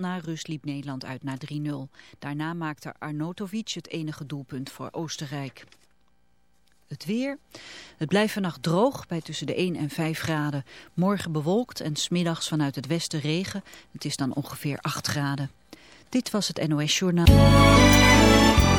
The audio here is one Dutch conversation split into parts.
Na rust liep Nederland uit naar 3-0. Daarna maakte Arnautovic het enige doelpunt voor Oostenrijk. Het weer. Het blijft vannacht droog bij tussen de 1 en 5 graden. Morgen bewolkt en smiddags vanuit het westen regen. Het is dan ongeveer 8 graden. Dit was het NOS Journaal.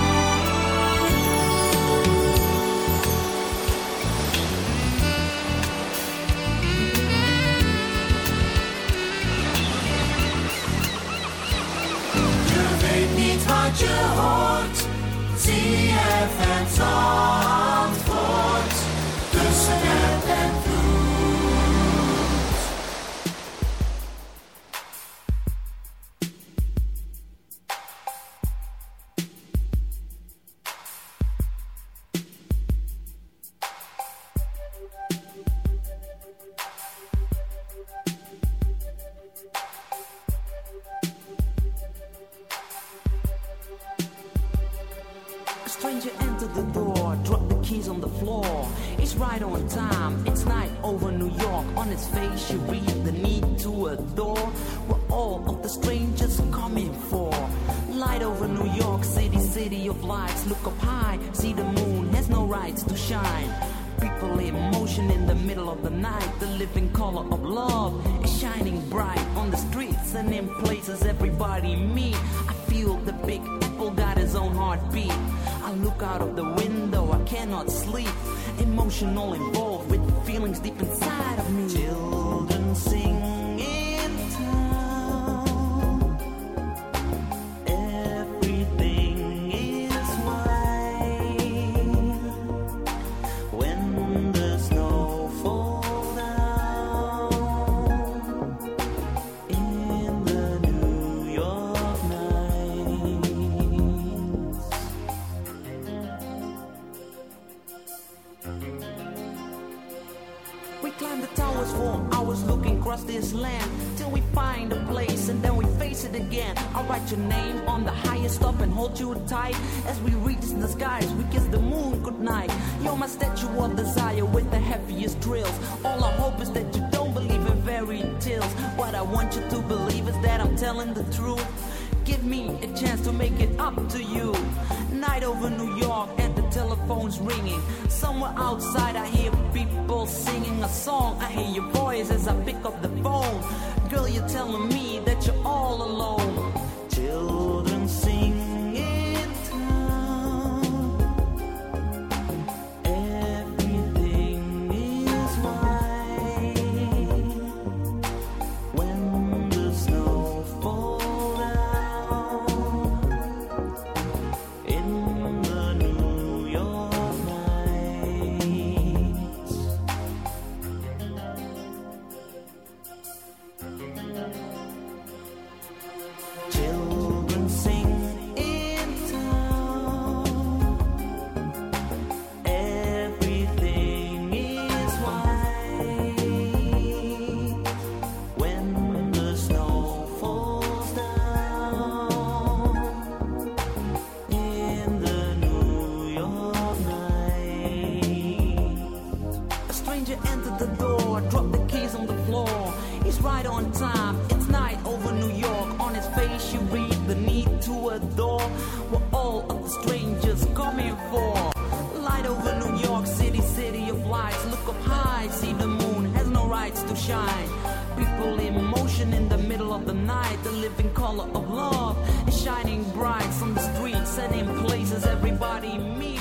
of love, shining bright on the streets and in places everybody meets.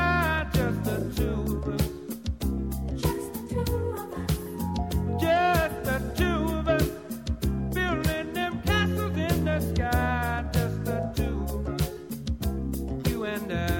and I.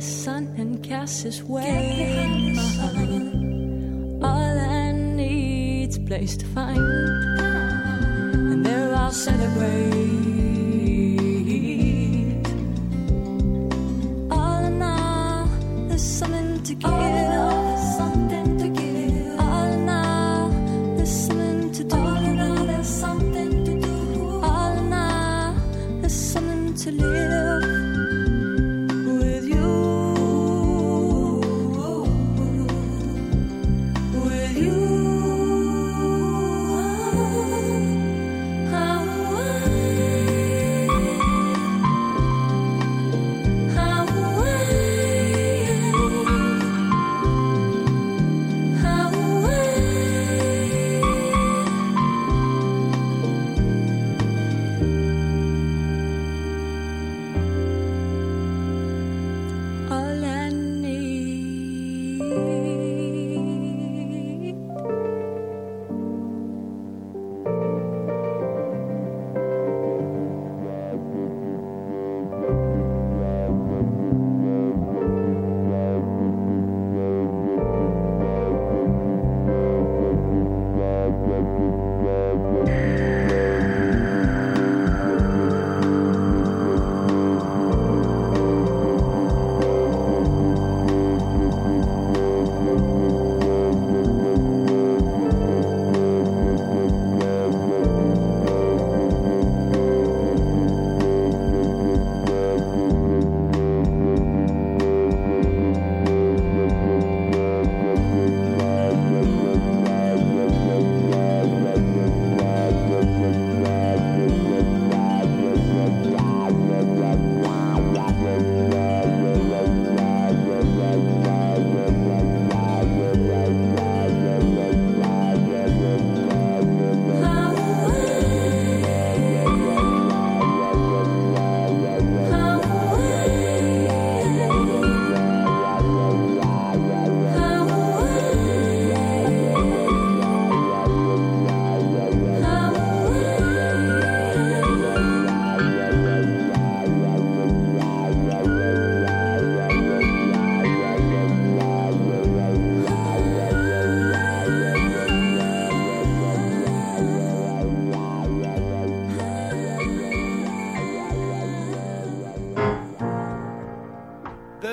Sun and cast his way. All I need's place to find, and there I'll celebrate.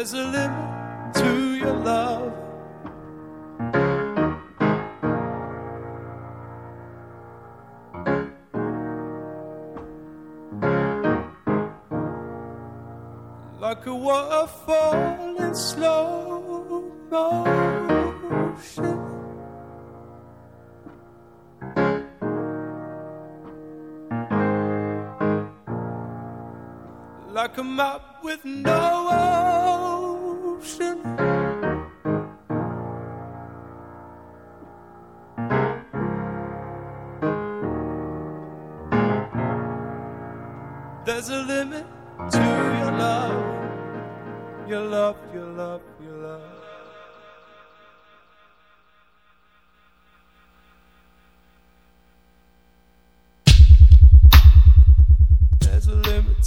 is a little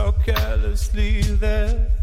So carelessly there.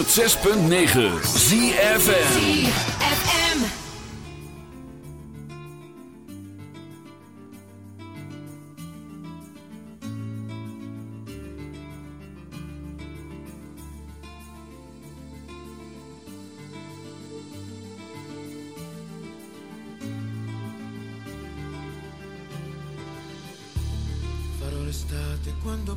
106.9 ZFM. Farò quando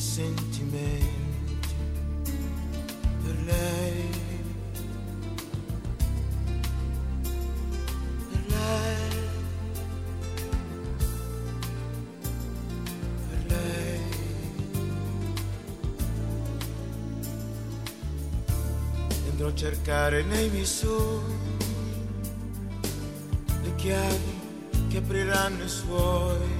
sentimenti per lei. Per lei. Per lei. Andrò a cercare nei miei le chiavi che apriranno i suoi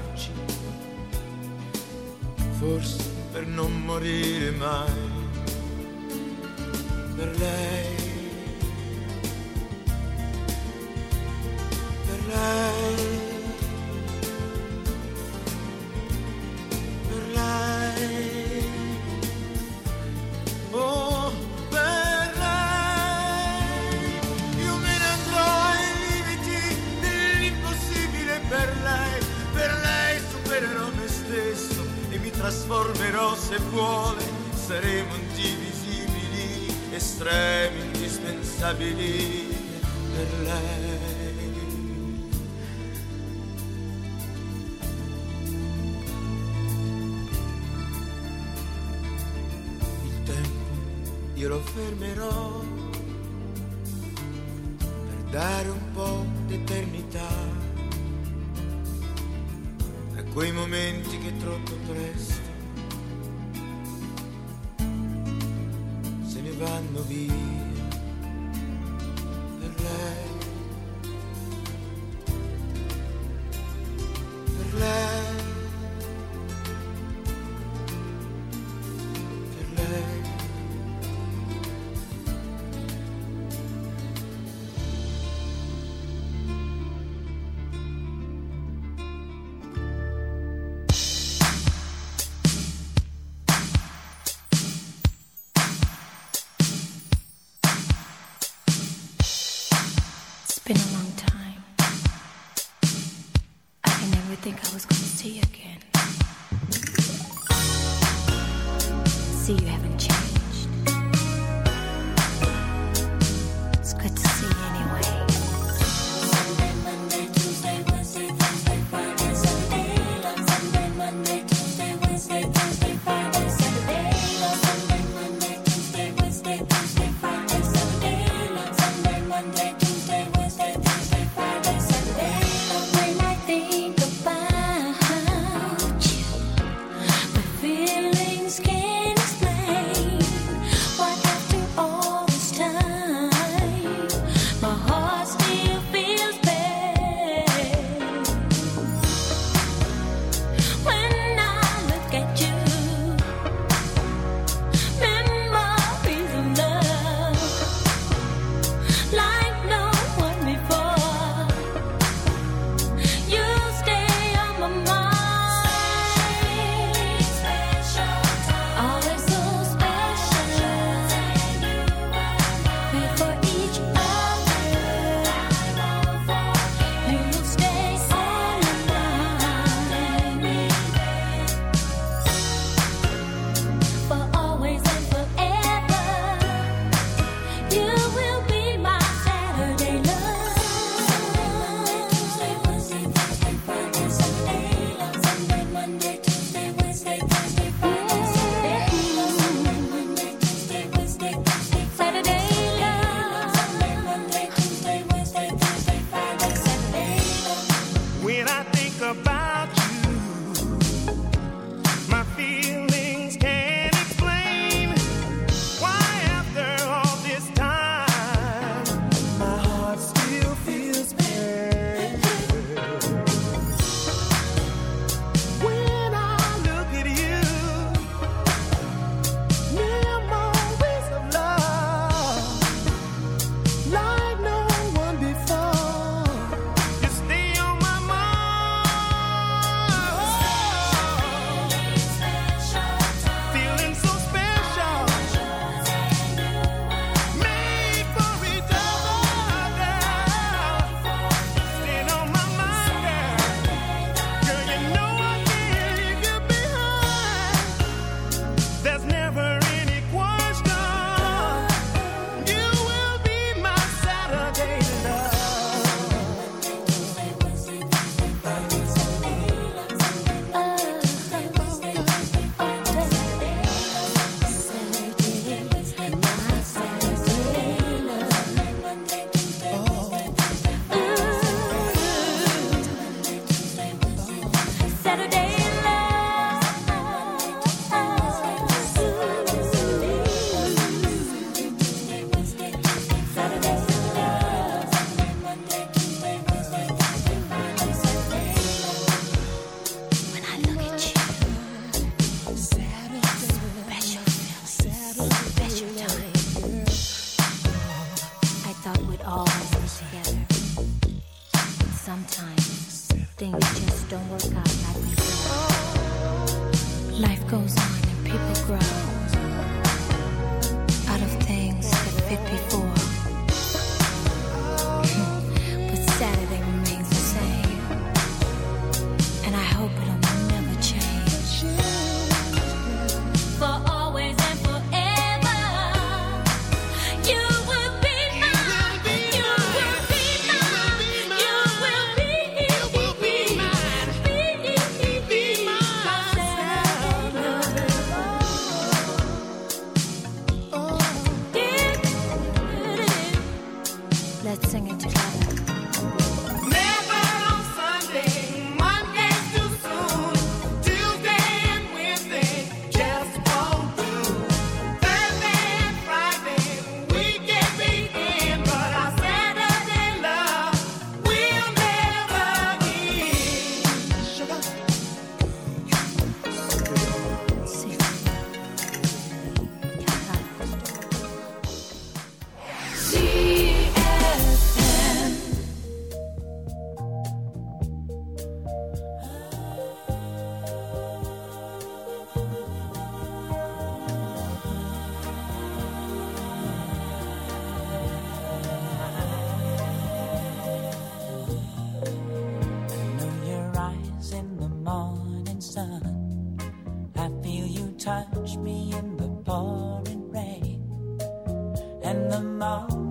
per non morire mai. Me in the pouring rain. And the moment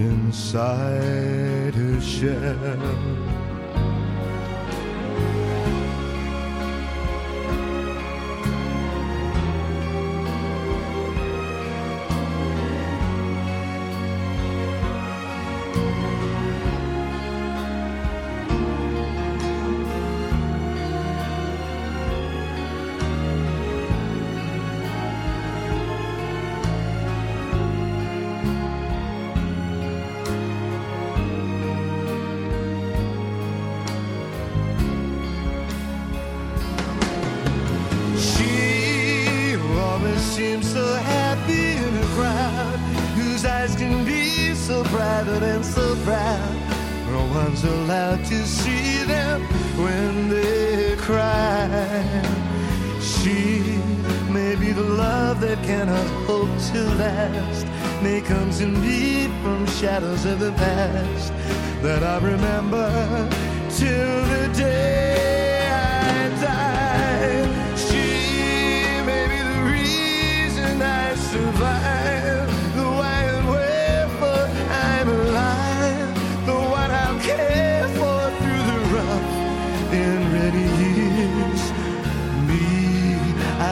inside her shell.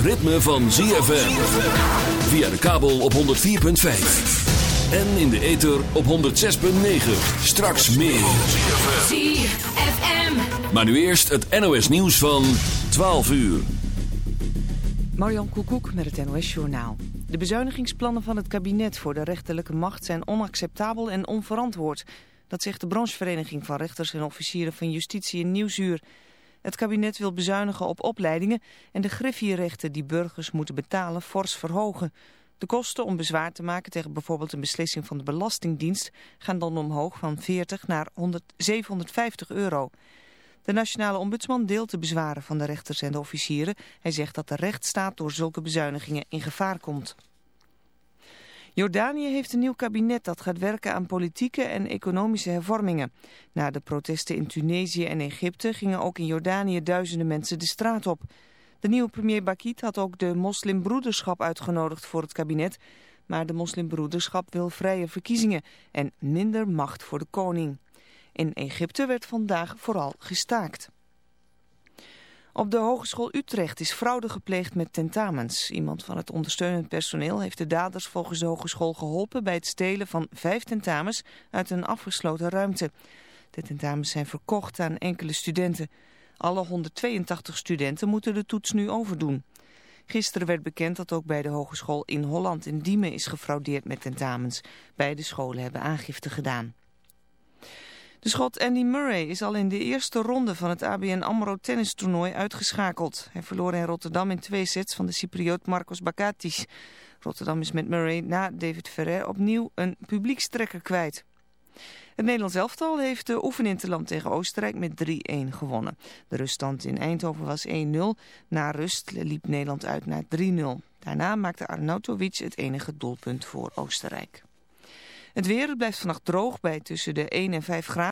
ritme van ZFM. Via de kabel op 104.5. En in de ether op 106.9. Straks meer. ZFM. Maar nu eerst het NOS nieuws van 12 uur. Marjan Koekoek met het NOS Journaal. De bezuinigingsplannen van het kabinet voor de rechterlijke macht zijn onacceptabel en onverantwoord. Dat zegt de branchevereniging van rechters en officieren van justitie in Nieuwsuur... Het kabinet wil bezuinigen op opleidingen en de griffierechten die burgers moeten betalen fors verhogen. De kosten om bezwaar te maken tegen bijvoorbeeld een beslissing van de Belastingdienst gaan dan omhoog van 40 naar 100, 750 euro. De nationale ombudsman deelt de bezwaren van de rechters en de officieren. Hij zegt dat de rechtsstaat door zulke bezuinigingen in gevaar komt. Jordanië heeft een nieuw kabinet dat gaat werken aan politieke en economische hervormingen. Na de protesten in Tunesië en Egypte gingen ook in Jordanië duizenden mensen de straat op. De nieuwe premier Bakit had ook de moslimbroederschap uitgenodigd voor het kabinet. Maar de moslimbroederschap wil vrije verkiezingen en minder macht voor de koning. In Egypte werd vandaag vooral gestaakt. Op de Hogeschool Utrecht is fraude gepleegd met tentamens. Iemand van het ondersteunend personeel heeft de daders volgens de hogeschool geholpen bij het stelen van vijf tentamens uit een afgesloten ruimte. De tentamens zijn verkocht aan enkele studenten. Alle 182 studenten moeten de toets nu overdoen. Gisteren werd bekend dat ook bij de hogeschool in Holland in Diemen is gefraudeerd met tentamens. Beide scholen hebben aangifte gedaan. De schot Andy Murray is al in de eerste ronde van het ABN AMRO tennistoernooi uitgeschakeld. Hij verloor in Rotterdam in twee sets van de Cypriot Marcos Bakatis. Rotterdam is met Murray na David Ferrer opnieuw een publiekstrekker kwijt. Het Nederlands elftal heeft de oefeninterland tegen Oostenrijk met 3-1 gewonnen. De ruststand in Eindhoven was 1-0. Na rust liep Nederland uit naar 3-0. Daarna maakte Arnautovic het enige doelpunt voor Oostenrijk. Het weer blijft vannacht droog bij tussen de 1 en 5 graden.